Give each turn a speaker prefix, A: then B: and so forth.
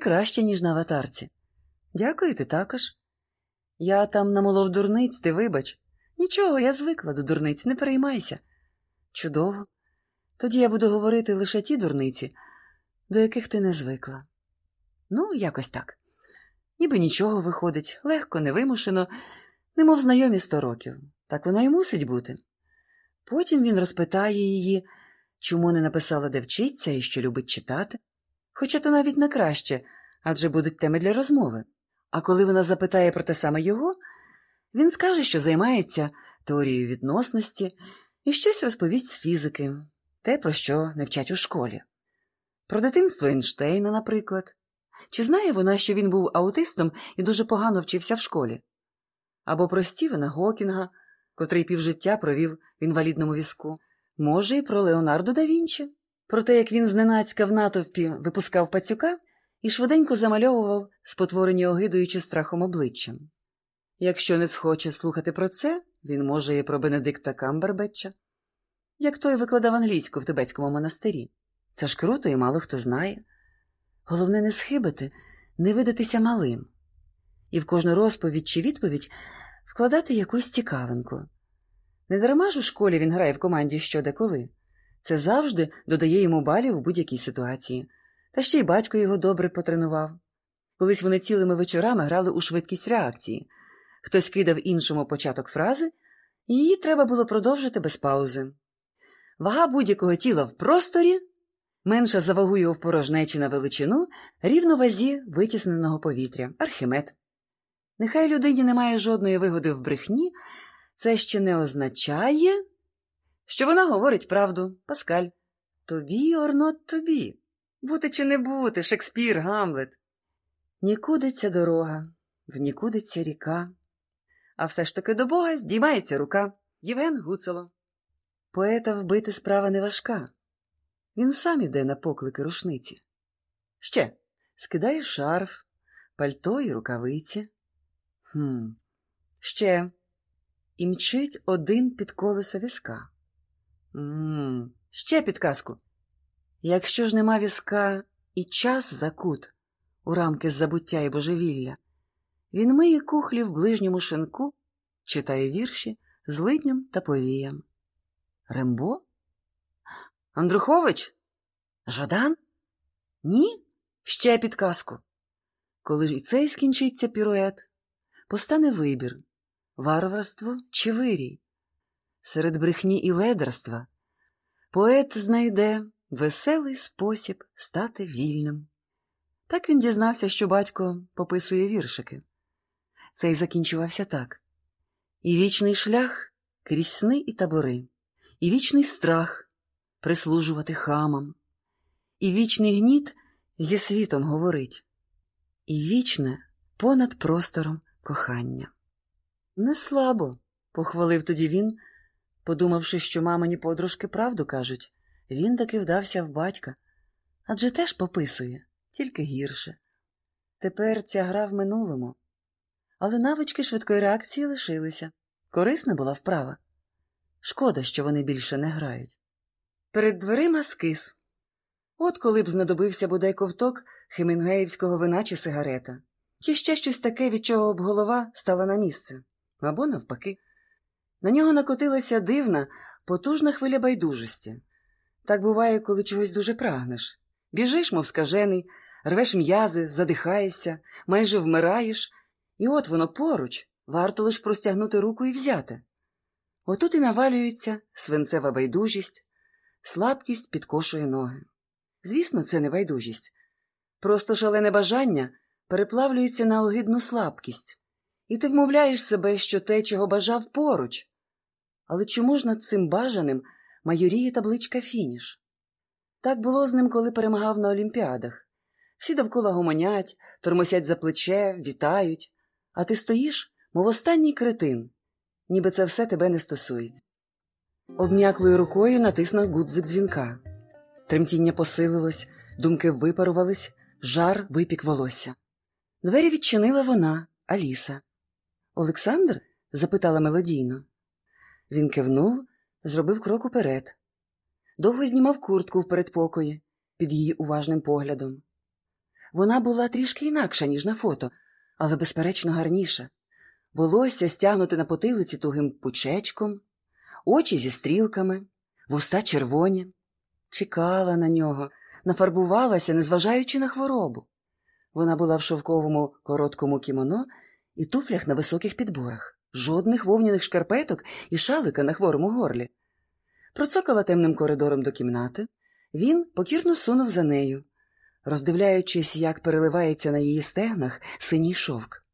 A: краще, ніж на аватарці. Дякую, ти також. Я там намолов дурниць, ти вибач. Нічого, я звикла до дурниць, не переймайся. Чудово. Тоді я буду говорити лише ті дурниці, до яких ти не звикла. Ну, якось так. Ніби нічого виходить, легко, невимушено, немов знайомі сто років. Так воно і мусить бути. Потім він розпитає її, чому не написала, де вчиться і що любить читати. Хоча то навіть не краще, адже будуть теми для розмови. А коли вона запитає про те саме його, він скаже, що займається теорією відносності і щось розповість з фізики, те, про що не вчать у школі. Про дитинство Ейнштейна, наприклад. Чи знає вона, що він був аутистом і дуже погано вчився в школі? Або про Стівена Гокінга, котрий півжиття провів в інвалідному візку. Може, і про Леонардо да Вінчі, про те, як він зненацька в натовпі випускав пацюка і швиденько замальовував спотворені огидою чи страхом обличчям. Якщо не схоче слухати про це, він може і про Бенедикта Камбербетча, як той викладав англійську в Тибетському монастирі. Це ж круто і мало хто знає. Головне не схибити, не видатися малим, і в кожну розповідь чи відповідь вкладати якусь цікавинку. Не дарма ж у школі він грає в команді що де коли. Це завжди додає йому балів у будь-якій ситуації, та ще й батько його добре потренував. Колись вони цілими вечорами грали у швидкість реакції. Хтось кидав іншому початок фрази, і її треба було продовжити без паузи. Вага будь-якого тіла в просторі менша за вагу його в порожнечі на величину, рівно вазі витісненого повітря, архімед. Нехай людині немає жодної вигоди в брехні, це ще не означає, що вона говорить правду, Паскаль. Тобі, орнот, тобі. Бути чи не бути, Шекспір, Гамлет. Нікуди ця дорога, в нікуди ця ріка. А все ж таки до Бога здіймається рука. Євген Гуцело. Поета вбити справа не важка. Він сам іде на поклики рушниці. Ще скидає шарф, пальто і рукавиці. Хм, Ще і мчить один під колесо візка. Ммм, Ще підказку. Якщо ж нема візка і час закут у рамки забуття і божевілля, він миє кухлі в ближньому шинку, читає вірші з лидням та повіям. Рембо? Андрухович? Жадан? Ні? Ще підказку. Коли ж і цей скінчиться пірует, постане вибір варварство чи вирій. Серед брехні і ледерства поет знайде веселий спосіб стати вільним. Так він дізнався, що батько пописує віршики. Цей закінчувався так: і вічний шлях крізь сни і табори, і вічний страх прислужувати хамам, і вічний гніт зі світом говорить, і вічне понад простором кохання. Не слабо, похвалив тоді він, подумавши, що мамині подружки правду кажуть, він таки вдався в батька, адже теж пописує, тільки гірше. Тепер ця гра в минулому. Але навички швидкої реакції лишилися. Корисна була вправа. Шкода, що вони більше не грають. Перед дверима скис. От коли б знадобився бодай ковток хемінгеївського вина чи сигарета, чи ще щось таке, від чого б голова стала на місце або навпаки. На нього накотилася дивна, потужна хвиля байдужості. Так буває, коли чогось дуже прагнеш. Біжиш, мов скажений, рвеш м'язи, задихаєшся, майже вмираєш, і от воно поруч, варто лиш простягнути руку і взяти. Отут і навалюється свинцева байдужість, слабкість підкошує ноги. Звісно, це не байдужість. Просто шалене бажання переплавлюється на огидну слабкість. І ти вмовляєш себе, що те, чого бажав поруч. Але чому ж над цим бажаним майоріє табличка фініш? Так було з ним, коли перемагав на Олімпіадах. Всі довкола гомонять, тормосять за плече, вітають, а ти стоїш, мов останній кретин, ніби це все тебе не стосується. Обм'яклою рукою натиснув гудзик дзвінка. Тремтіння посилилось, думки випарувались, жар випік волосся. Двері відчинила вона, Аліса. Олександр? запитала мелодійно. Він кивнув, зробив крок уперед. Довго знімав куртку в передпокої під її уважним поглядом. Вона була трішки інакша, ніж на фото, але, безперечно, гарніша. Волосся стягнуте на потилиці тугим пучечком, очі зі стрілками, вуста червоні. Чекала на нього, нафарбувалася, незважаючи на хворобу. Вона була в шовковому короткому кімоно і туфлях на високих підборах, жодних вовняних шкарпеток і шалика на хворому горлі. Процокала темним коридором до кімнати. Він покірно сунув за нею, роздивляючись, як переливається на її стегнах синій шовк.